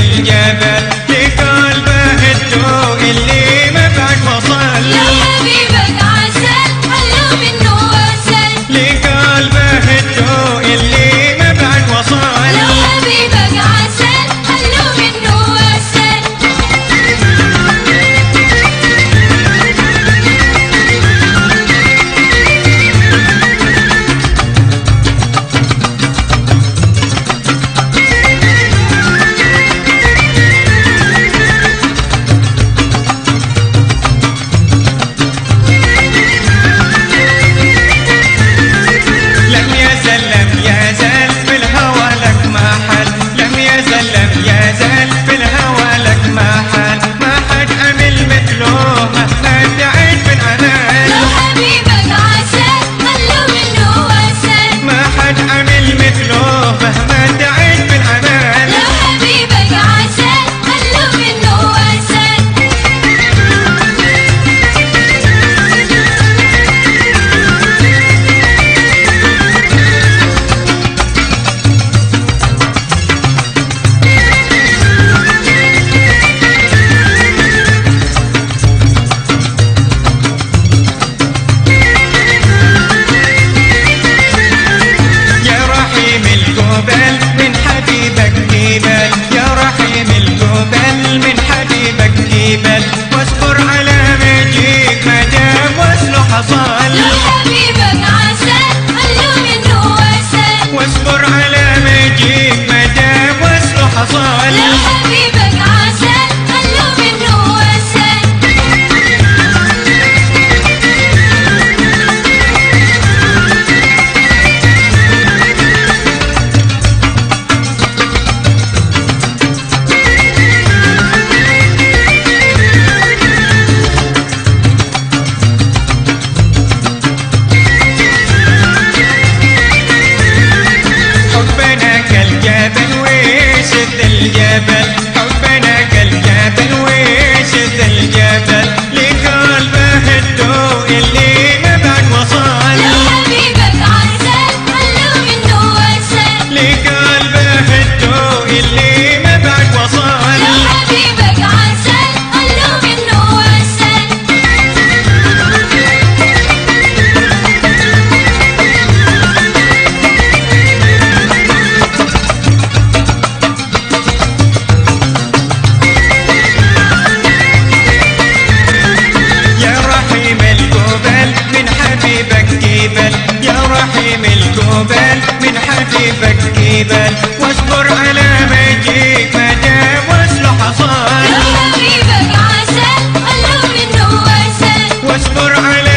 gel geberdik Ellen gelecek وبال من حبيبك جبال واصبر على مجيك ما دام واصلح حصان لو حبيبك عسل قلب منه وسل واصبر على